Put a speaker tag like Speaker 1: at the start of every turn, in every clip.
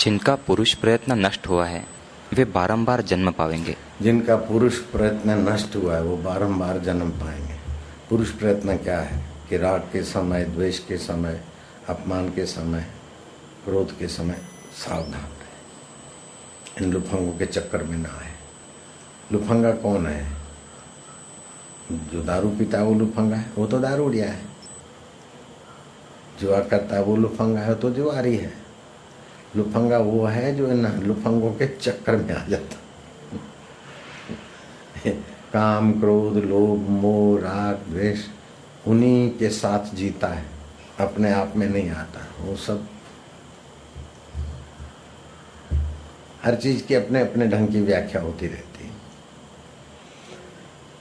Speaker 1: जिनका पुरुष प्रयत्न नष्ट हुआ है, वे बारंबार जन्म पाएँगे
Speaker 2: जिनका पुरुष प्रयत्न नष्ट हुआ है, वो बारंबार जन्म पाएँगे। पुरुष प्रयत्न क्या है? कि राग के समय, द्वेष के समय, अपमान के समय, क्रोध के समय सावधान रहे। इन लुफंगों के चक्कर में ना आए। लुफंगा कौन है? जो दारू पीता है वो लुफंगा है, वो तो दारू उड़िया है जुआ करता है वो लुफंगा है तो जुआरी है। लुफंगा वो है जो इन लुफंगों के चक्कर में आ जाता। काम, क्रोध, लोभ, मोह, राग, द्वेष, उन्हीं के साथ जीता है। अपने आप में नहीं आता, वो सब। हर चीज़ की अपने अपने ढंग की व्याख्या होती रहती है।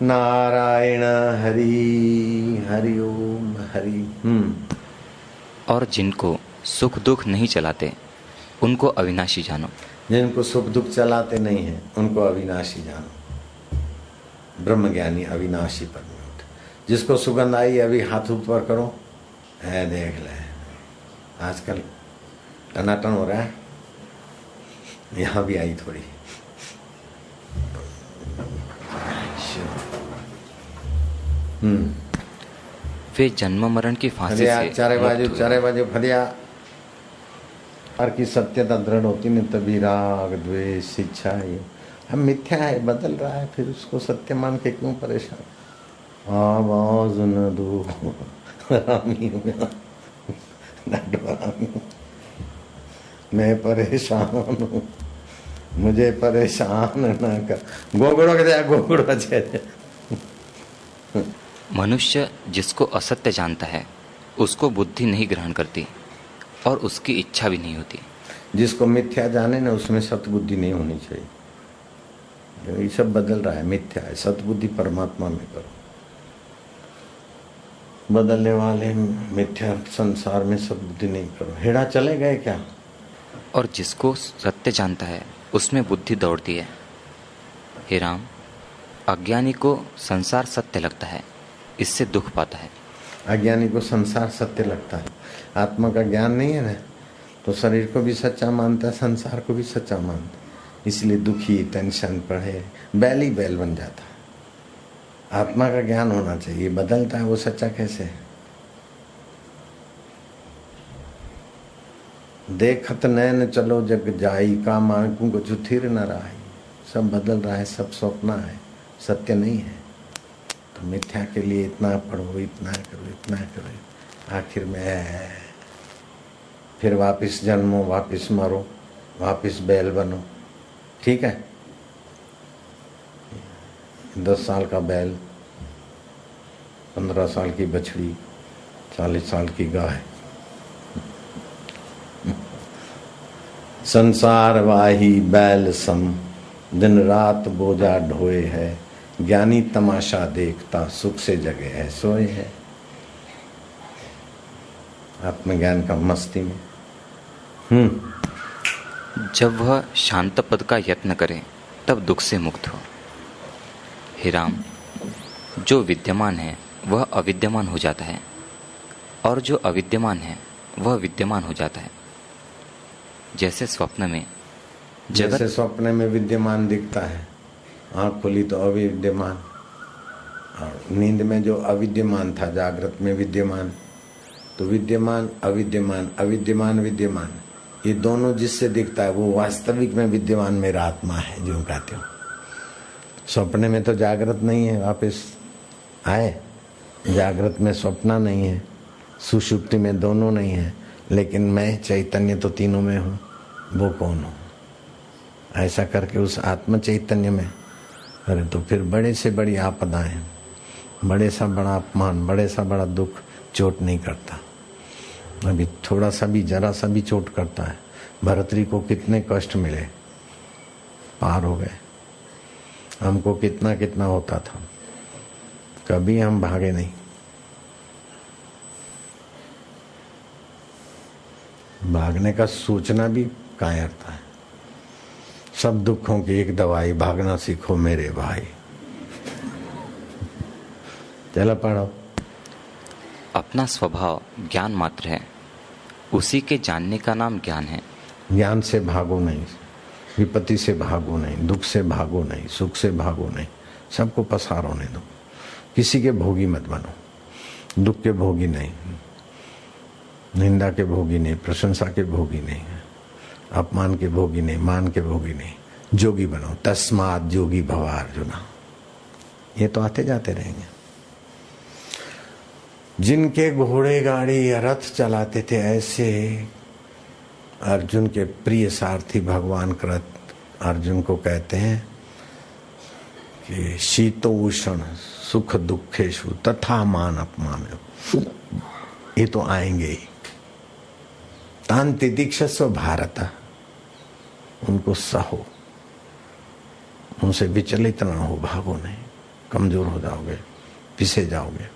Speaker 2: नारायण हरि हरि ओम, हरि। हम्म।
Speaker 1: और जिनको सुख दुख नहीं चलाते उनको अविनाशी जानो।
Speaker 2: जिनको सुख दुख चलाते नहीं है उनको अविनाशी जानो। ब्रह्म ज्ञानी अविनाशी पर जिसको सुगंध आई अभी हाथ ऊपर करो। है देख ले। आजकल टनाटन हो रहा है। यहाँ भी आई थोड़ी।
Speaker 1: हम्म। वे जन्म मरण की फांसी से
Speaker 2: चारे बाजू चारे बाजू फरिया हर की सत्यता दृढ़ होती नहीं तभी राग, द्वेष, शिक्षा, ये। हम मिथ्या है, बदल रहा है, फिर उसको सत्य मान के क्यों परेशान? आवाज़ न दो। मैं परेशान हूँ। मुझे परेशान न कर। गोगड़ो के गोगड़ो
Speaker 1: मनुष्य जिसको असत्य जानता है, उसको बुद्धि नहीं ग्रहण करती। और उसकी इच्छा भी नहीं होती।
Speaker 2: जिसको मिथ्या जाने ना उसमें सतबुद्धि नहीं होनी चाहिए। ये सब बदल रहा है मिथ्या है। सतबुद्धि परमात्मा में करो। बदलने वाले मिथ्या संसार में सतबुद्धि नहीं करो। हेड़ा चले गए क्या?
Speaker 1: और जिसको सत्य जानता है उसमें बुद्धि दौड़ती है। हे राम अज्ञानी को संसार सत्य लगता है इससे दुख पाता है।
Speaker 2: अज्ञानी को संसार सत्य लगता है। आत्मा का ज्ञान नहीं है ना? तो शरीर को भी सच्चा मानता है, संसार को भी सच्चा मानता है। इसलिए दुखी, टेंशन पढ़े बैल ही बैल बन जाता है। आत्मा का ज्ञान होना चाहिए। बदलता है, वो सच्चा कैसे है? देखत नैन चलो जग जाई का मानकू को चुथिर न रहा सब बदल रहा है, सब स्वप्न है, सत्य नहीं है। तो मिथ्या के लिए इतना पढ़ो, इतना करो इतना करो। आखिर में फिर वापस जन्मो, वापस मरो, वापस बैल बनो। ठीक है? दस साल का बैल, पंद्रह साल की बछड़ी, चालीस साल की गाय। संसार वाही बैल सम, दिन रात बोझा ढोए है। ज्ञानी तमाशा देखता सुख से जगे है सोए है। आत्मज्ञान का मस्ती में।
Speaker 1: हम्म। जब वह शांत पद का यत्न करे तब दुख से मुक्त हो। हे राम जो विद्यमान है वह अविद्यमान हो जाता है। और जो अविद्यमान है वह विद्यमान हो जाता है। जैसे स्वप्न में
Speaker 2: जैसे स्वप्न में विद्यमान दिखता है। आँख खुली तो अविद्यमान। और नींद में जो अविद्यमान था, जागृत में विद्यमान तो विद्यमान, अविद्यमान अविद्यमान, विद्यमान, ये दोनों जिससे दिखता है, वो वास्तविक में विद्यमान मेरा आत्मा है, जो कहते हो। सपने में तो जागृत नहीं है, वापस आए। जागृत में स्वप्न नहीं है, सुषुप्ति में दोनों नहीं है, लेकिन मैं, चैतन्य तो तीनों में हूँ, वो कौन हूँ? ऐसा करके उस आत्म चैतन्य में अरे तो फिर बड़े से बड़ी आपदाएँ, बड़े सा बड़ा अपमान, बड़े सा बड़ा दुख चोट नहीं करता। अभी थोड़ा सा भी, जरा सा भी चोट करता है। भरतरी को कितने कष्ट मिले, पार हो गए। हमको कितना कितना होता था। कभी हम भागे नहीं। भागने का सोचना भी कायरता है। सब दुखों की एक दवाई भागना सीखो मेरे भाई। चलो पढ़ो।
Speaker 1: अपना स्वभाव ज्ञान मात्र है। उसी के जानने का नाम ज्ञान है।
Speaker 2: ज्ञान से भागो नहीं विपत्ति से भागो नहीं दुख से भागो नहीं सुख से भागो नहीं सबको पसार होने दो किसी के भोगी मत बनो। दुख के भोगी नहीं निंदा के भोगी नहीं प्रशंसा के भोगी नहीं। अपमान के भोगी नहीं, मान के भोगी नहीं। जोगी बनो, तस्मात जोगी भवा अर्जुना ये तो आते जाते रहेंगे। जिनके घोड़े गाड़ी या रथ चलाते थे, ऐसे अर्जुन के प्रिय सारथी भगवान कृत अर्जुन को कहते हैं कि शीतो उषण सुख दुखेशु तथा मान अपमान ये तो आएँगे ही। तान तिदीक्षस्व भारत। उनको सहो उनसे विचलित ना हो भागो नहीं। कमज़ोर हो जाओगे पिसे जाओगे।